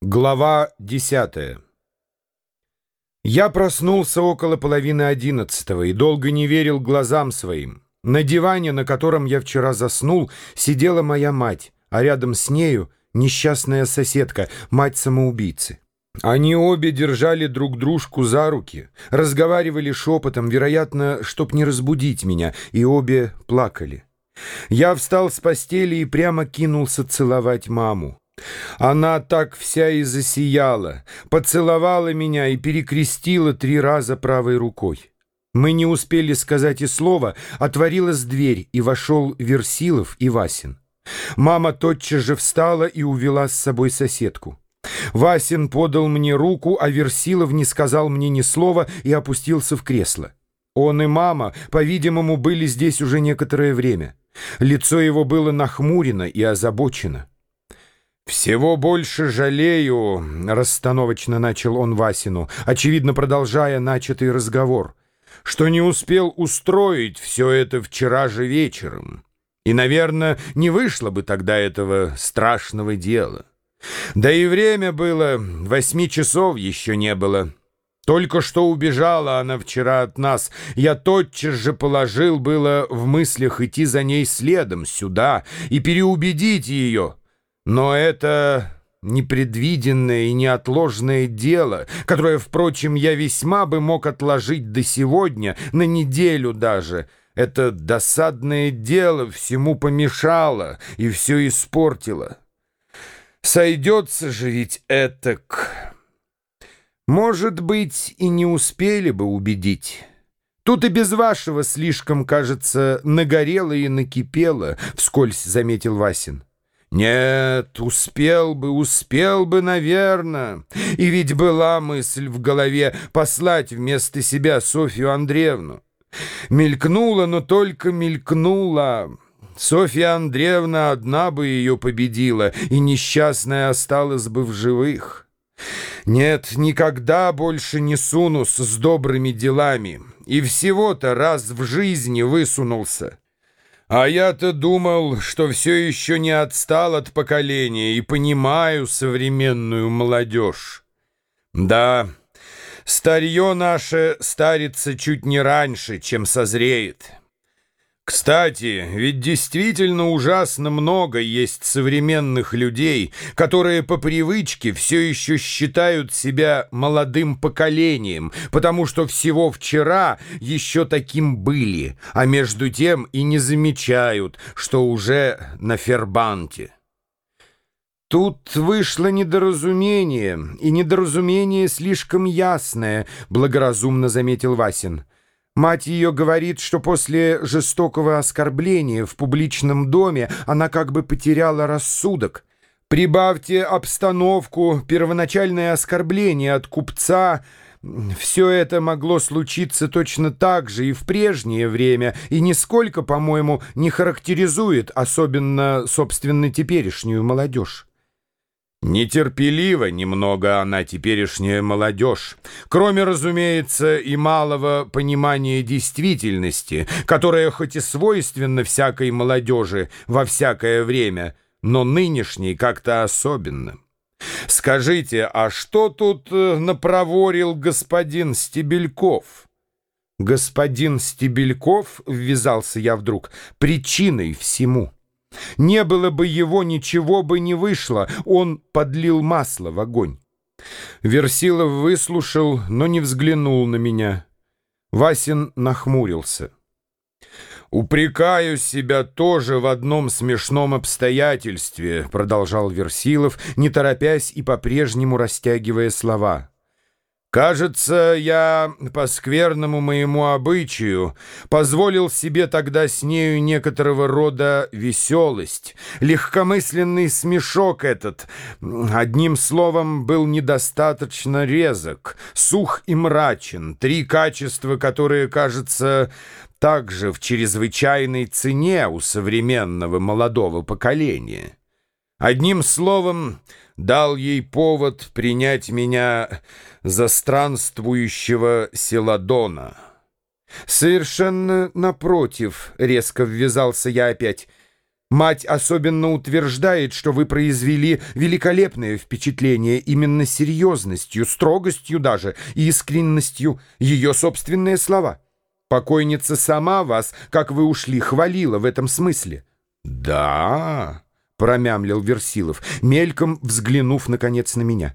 Глава десятая Я проснулся около половины одиннадцатого и долго не верил глазам своим. На диване, на котором я вчера заснул, сидела моя мать, а рядом с нею несчастная соседка, мать самоубийцы. Они обе держали друг дружку за руки, разговаривали шепотом, вероятно, чтоб не разбудить меня, и обе плакали. Я встал с постели и прямо кинулся целовать маму. Она так вся и засияла, поцеловала меня и перекрестила три раза правой рукой. Мы не успели сказать и слова, отворилась дверь, и вошел Версилов и Васин. Мама тотчас же встала и увела с собой соседку. Васин подал мне руку, а Версилов не сказал мне ни слова и опустился в кресло. Он и мама, по-видимому, были здесь уже некоторое время. Лицо его было нахмурено и озабочено. «Всего больше жалею», — расстановочно начал он Васину, очевидно продолжая начатый разговор, «что не успел устроить все это вчера же вечером. И, наверное, не вышло бы тогда этого страшного дела. Да и время было, восьми часов еще не было». Только что убежала она вчера от нас. Я тотчас же положил было в мыслях идти за ней следом сюда и переубедить ее, но это непредвиденное и неотложное дело, которое, впрочем, я весьма бы мог отложить до сегодня, на неделю даже. Это досадное дело всему помешало и все испортило. Сойдется же ведь этак. Может быть, и не успели бы убедить. Тут и без вашего слишком, кажется, нагорело и накипело, — вскользь заметил Васин. Нет, успел бы, успел бы, наверное. И ведь была мысль в голове послать вместо себя Софью Андреевну. Мелькнула, но только мелькнула. Софья Андреевна одна бы ее победила, и несчастная осталась бы в живых. Нет, никогда больше не сунусь с добрыми делами. И всего-то раз в жизни высунулся. А я-то думал, что все еще не отстал от поколения и понимаю современную молодежь. Да, старье наше старится чуть не раньше, чем созреет. Кстати, ведь действительно ужасно много есть современных людей, которые по привычке все еще считают себя молодым поколением, потому что всего вчера еще таким были, а между тем и не замечают, что уже на фербанте. Тут вышло недоразумение, и недоразумение слишком ясное, благоразумно заметил Васин. Мать ее говорит, что после жестокого оскорбления в публичном доме она как бы потеряла рассудок. Прибавьте обстановку, первоначальное оскорбление от купца. Все это могло случиться точно так же и в прежнее время, и нисколько, по-моему, не характеризует особенно, собственно, теперешнюю молодежь. Нетерпелива немного она теперешняя молодежь, кроме, разумеется, и малого понимания действительности, которая хоть и свойственна всякой молодежи во всякое время, но нынешней как-то особенно. Скажите, а что тут э, напроворил господин Стебельков? Господин Стебельков, ввязался я вдруг, причиной всему. Не было бы его, ничего бы не вышло. Он подлил масло в огонь. Версилов выслушал, но не взглянул на меня. Васин нахмурился. «Упрекаю себя тоже в одном смешном обстоятельстве», — продолжал Версилов, не торопясь и по-прежнему растягивая слова. Кажется, я по скверному моему обычаю позволил себе тогда с нею некоторого рода веселость, легкомысленный смешок этот, одним словом, был недостаточно резок, сух и мрачен, три качества, которые, кажется, также в чрезвычайной цене у современного молодого поколения. Одним словом, дал ей повод принять меня за странствующего Селадона. «Совершенно напротив», — резко ввязался я опять, Мать особенно утверждает, что вы произвели великолепное впечатление именно серьезностью, строгостью даже и искренностью, ее собственные слова. Покойница сама вас, как вы ушли, хвалила в этом смысле. «Да», — промямлил Версилов, мельком взглянув, наконец, на меня.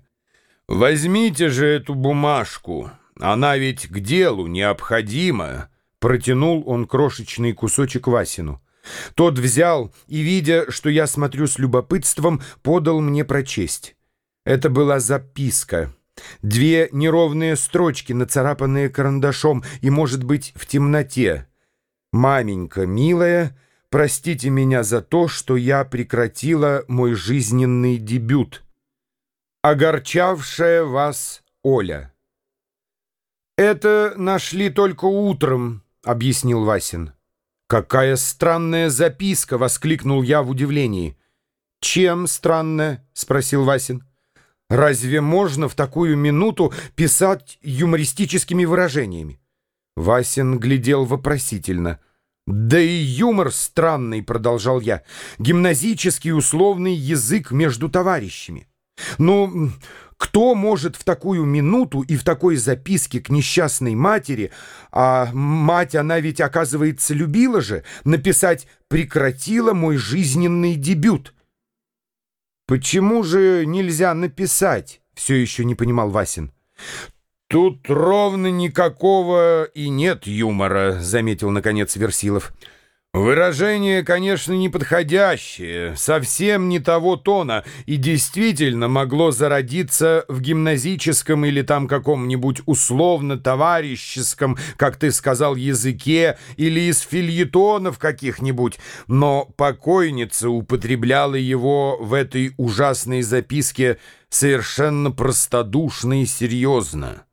«Возьмите же эту бумажку, она ведь к делу необходима», — протянул он крошечный кусочек Васину. Тот взял и, видя, что я смотрю с любопытством, подал мне прочесть. Это была записка. Две неровные строчки, нацарапанные карандашом, и, может быть, в темноте. «Маменька, милая, простите меня за то, что я прекратила мой жизненный дебют. Огорчавшая вас Оля». «Это нашли только утром», — объяснил Васин. «Какая странная записка!» — воскликнул я в удивлении. «Чем странная?» — спросил Васин. «Разве можно в такую минуту писать юмористическими выражениями?» Васин глядел вопросительно. «Да и юмор странный», — продолжал я. «Гимназический условный язык между товарищами». «Ну, кто может в такую минуту и в такой записке к несчастной матери, а мать она ведь, оказывается, любила же, написать «прекратила мой жизненный дебют»? «Почему же нельзя написать?» — все еще не понимал Васин. «Тут ровно никакого и нет юмора», — заметил, наконец, Версилов. Выражение, конечно, неподходящее, совсем не того тона, и действительно могло зародиться в гимназическом или там каком-нибудь условно-товарищеском, как ты сказал, языке, или из фильетонов каких-нибудь, но покойница употребляла его в этой ужасной записке совершенно простодушно и серьезно.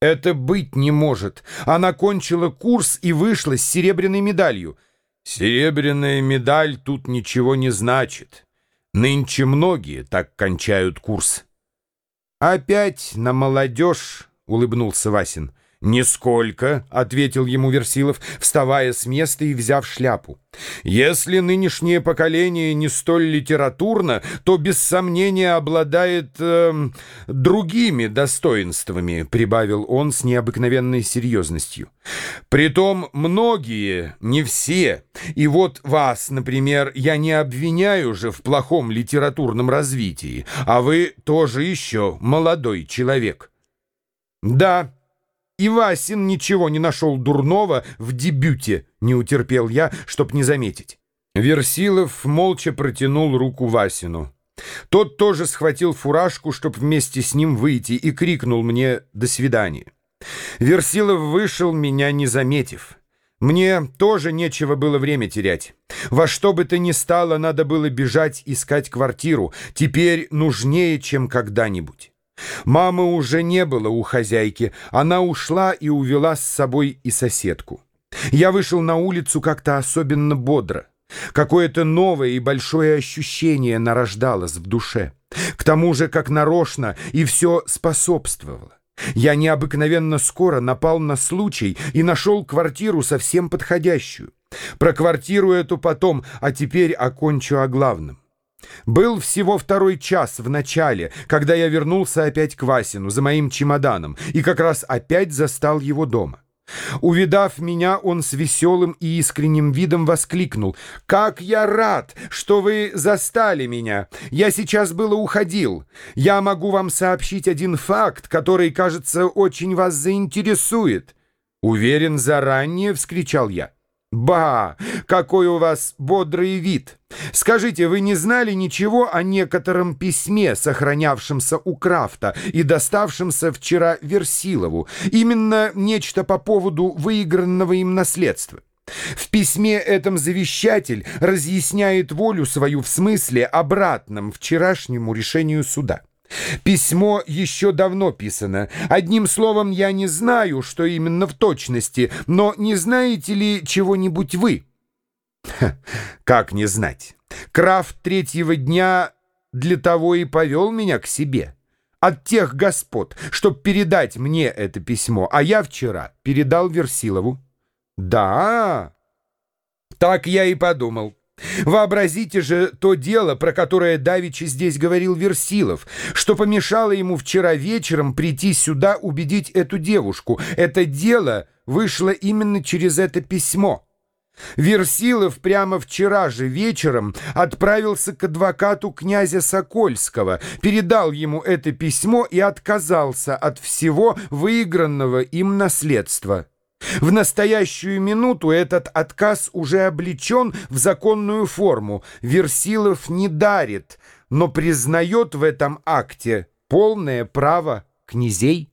Это быть не может. Она кончила курс и вышла с серебряной медалью. Серебряная медаль тут ничего не значит. Нынче многие так кончают курс. Опять на молодежь, улыбнулся Васин. «Нисколько», — ответил ему Версилов, вставая с места и взяв шляпу. «Если нынешнее поколение не столь литературно, то без сомнения обладает э, другими достоинствами», — прибавил он с необыкновенной серьезностью. «Притом многие, не все, и вот вас, например, я не обвиняю же в плохом литературном развитии, а вы тоже еще молодой человек». «Да», и Васин ничего не нашел дурного в дебюте, не утерпел я, чтоб не заметить. Версилов молча протянул руку Васину. Тот тоже схватил фуражку, чтоб вместе с ним выйти, и крикнул мне «до свидания». Версилов вышел, меня не заметив. Мне тоже нечего было время терять. Во что бы то ни стало, надо было бежать искать квартиру, теперь нужнее, чем когда-нибудь. Мамы уже не было у хозяйки. Она ушла и увела с собой и соседку. Я вышел на улицу как-то особенно бодро. Какое-то новое и большое ощущение нарождалось в душе. К тому же, как нарочно, и все способствовало. Я необыкновенно скоро напал на случай и нашел квартиру совсем подходящую. Про квартиру эту потом, а теперь окончу о главном. Был всего второй час в начале, когда я вернулся опять к Васину за моим чемоданом и как раз опять застал его дома. Увидав меня, он с веселым и искренним видом воскликнул. «Как я рад, что вы застали меня! Я сейчас было уходил. Я могу вам сообщить один факт, который, кажется, очень вас заинтересует». «Уверен, заранее!» — вскричал я. «Ба! Какой у вас бодрый вид! Скажите, вы не знали ничего о некотором письме, сохранявшемся у Крафта и доставшемся вчера Версилову? Именно нечто по поводу выигранного им наследства. В письме этом завещатель разъясняет волю свою в смысле обратном вчерашнему решению суда. Письмо еще давно писано. Одним словом, я не знаю, что именно в точности, но не знаете ли чего-нибудь вы? Ха, как не знать? Крафт третьего дня для того и повел меня к себе. От тех господ, чтоб передать мне это письмо, а я вчера передал Версилову. Да, так я и подумал. Вообразите же то дело, про которое Давичи здесь говорил Версилов, что помешало ему вчера вечером прийти сюда убедить эту девушку. Это дело вышло именно через это письмо. Версилов прямо вчера же вечером отправился к адвокату князя Сокольского, передал ему это письмо и отказался от всего выигранного им наследства. В настоящую минуту этот отказ уже облечен в законную форму. Версилов не дарит, но признает в этом акте полное право князей.